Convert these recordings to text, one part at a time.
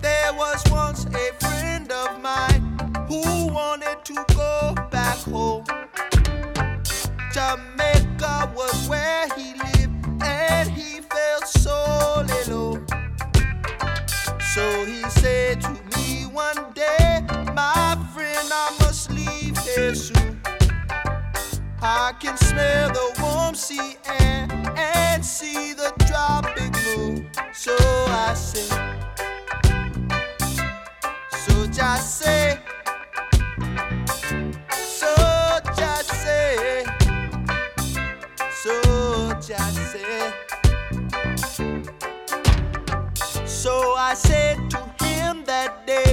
There was once a friend of mine who wanted to go back home. Jamaica was where he lived, and he felt so. So he said to me one friend, I must leave here soon. I can smell the warm sea air and see the tropic moon. So I say, So just say, So just say, So just say. So I said to him that day,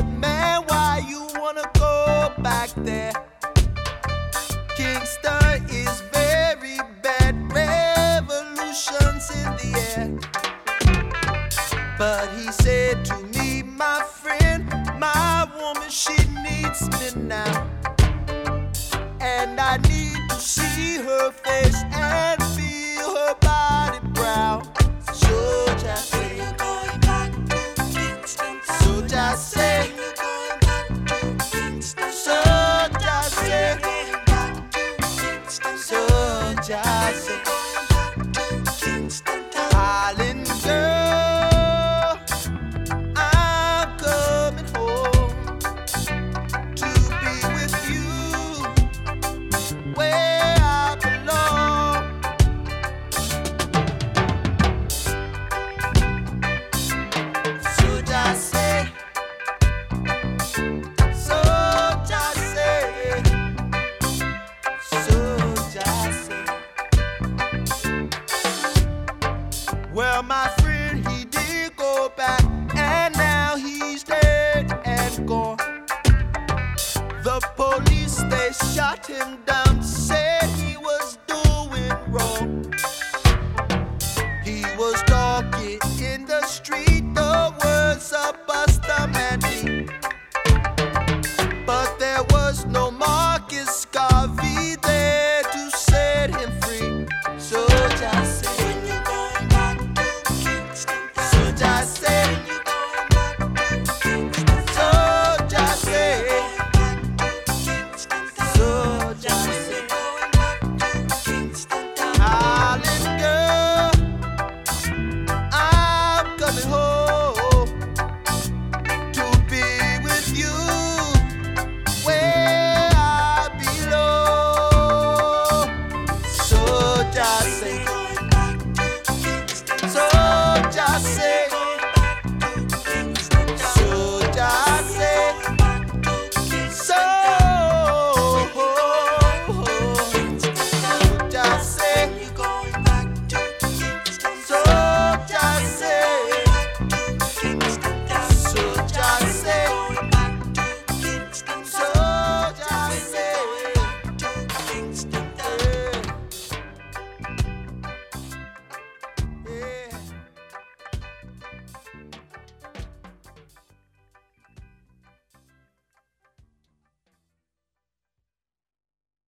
my friend, my woman, she needs me now. And I need to see her face and feel her body brown. So just say, so just say, so just say, so just say, my